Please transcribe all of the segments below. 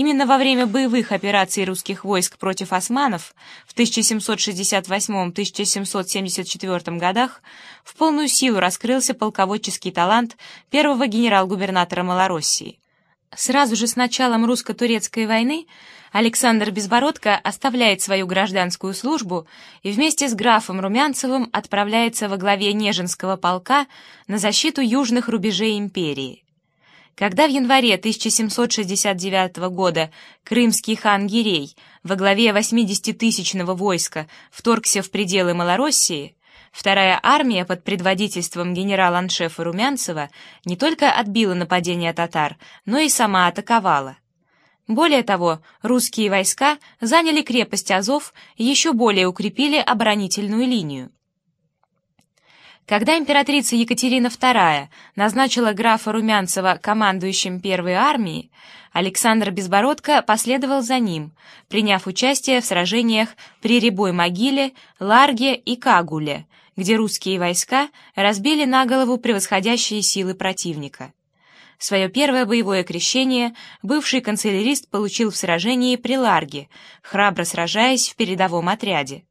Именно во время боевых операций русских войск против османов в 1768-1774 годах в полную силу раскрылся полководческий талант первого генерал-губернатора Малороссии. Сразу же с началом русско-турецкой войны Александр Безбородко оставляет свою гражданскую службу и вместе с графом Румянцевым отправляется во главе Нежинского полка на защиту южных рубежей империи. Когда в январе 1769 года крымский хан Гирей во главе 80-тысячного войска вторгся в пределы Малороссии, вторая армия под предводительством генерала-аншефа Румянцева не только отбила нападение татар, но и сама атаковала. Более того, русские войска заняли крепость Азов и еще более укрепили оборонительную линию. Когда императрица Екатерина II назначила графа Румянцева командующим Первой армией, Александр Безбородко последовал за ним, приняв участие в сражениях при Рябой могиле, Ларге и Кагуле, где русские войска разбили на голову превосходящие силы противника. Свое первое боевое крещение бывший канцелярист получил в сражении при Ларге, храбро сражаясь в передовом отряде.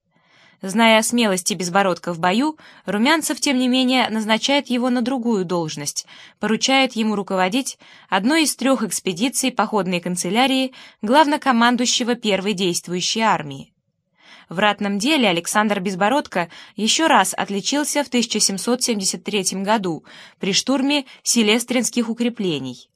Зная о смелости Безбородка в бою, Румянцев, тем не менее, назначает его на другую должность, поручает ему руководить одной из трех экспедиций походной канцелярии главнокомандующего первой действующей армии. В ратном деле Александр Безбородко еще раз отличился в 1773 году при штурме Селестринских укреплений.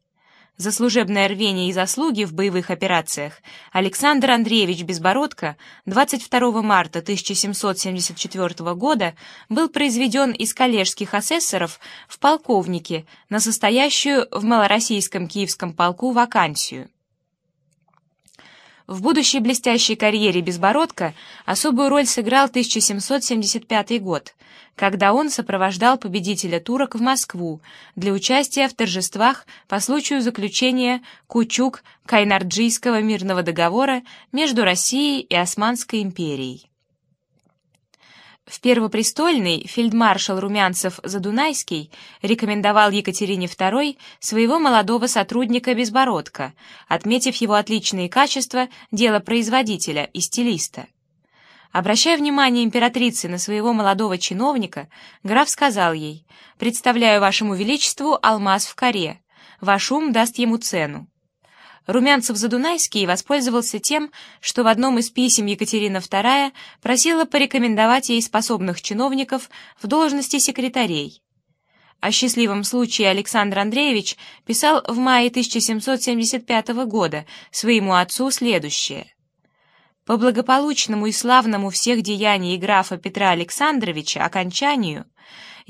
За служебное рвение и заслуги в боевых операциях Александр Андреевич Безбородко 22 марта 1774 года был произведен из коллежских асессоров в полковнике на состоящую в малороссийском киевском полку вакансию. В будущей блестящей карьере Безбородко особую роль сыграл 1775 год, когда он сопровождал победителя турок в Москву для участия в торжествах по случаю заключения Кучук-Кайнарджийского мирного договора между Россией и Османской империей. В Первопрестольный фельдмаршал Румянцев-Задунайский рекомендовал Екатерине II своего молодого сотрудника Безбородко, отметив его отличные качества делопроизводителя и стилиста. Обращая внимание императрицы на своего молодого чиновника, граф сказал ей «Представляю вашему величеству алмаз в коре. Ваш ум даст ему цену. Румянцев-Задунайский воспользовался тем, что в одном из писем Екатерина II просила порекомендовать ей способных чиновников в должности секретарей. О счастливом случае Александр Андреевич писал в мае 1775 года своему отцу следующее. «По благополучному и славному всех деяний графа Петра Александровича окончанию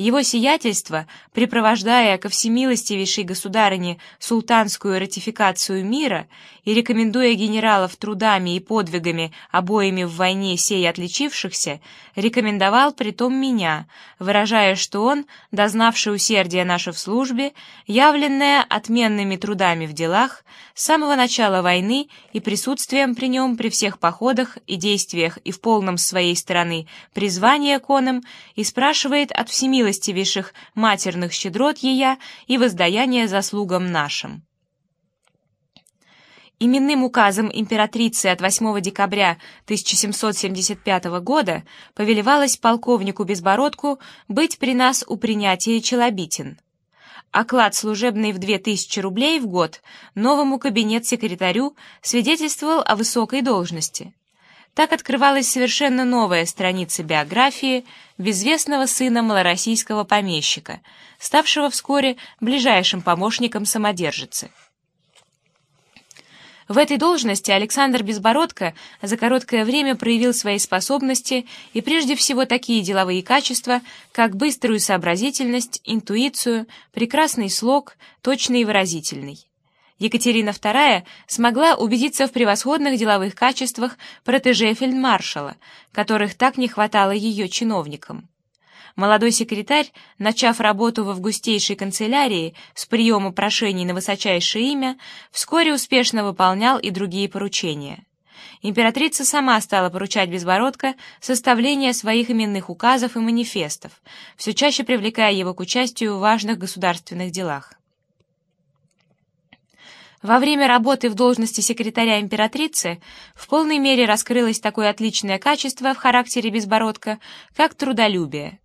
его сиятельство, припровождая ко всемилостивейшей государыне султанскую ратификацию мира и рекомендуя генералов трудами и подвигами обоими в войне сей отличившихся, рекомендовал притом меня, выражая, что он, дознавший усердие наше в службе, явленное отменными трудами в делах, с самого начала войны и присутствием при нем при всех походах и действиях и в полном своей стороны призвание конам, и спрашивает от всемилостивейших матерных щедрот ея и воздаяние заслугам нашим. Именным указом императрицы от 8 декабря 1775 года повелевалось полковнику Безбородку быть при нас у принятия Челобитин. Оклад служебный в 2000 рублей в год новому кабинет-секретарю свидетельствовал о высокой должности. Так открывалась совершенно новая страница биографии безвестного сына малороссийского помещика, ставшего вскоре ближайшим помощником самодержицы. В этой должности Александр Безбородко за короткое время проявил свои способности и прежде всего такие деловые качества, как быструю сообразительность, интуицию, прекрасный слог, точный и выразительный. Екатерина II смогла убедиться в превосходных деловых качествах протеже фельдмаршала, которых так не хватало ее чиновникам. Молодой секретарь, начав работу в августейшей канцелярии с приема прошений на высочайшее имя, вскоре успешно выполнял и другие поручения. Императрица сама стала поручать Безбородко составление своих именных указов и манифестов, все чаще привлекая его к участию в важных государственных делах. Во время работы в должности секретаря императрицы в полной мере раскрылось такое отличное качество в характере Безбородка, как трудолюбие.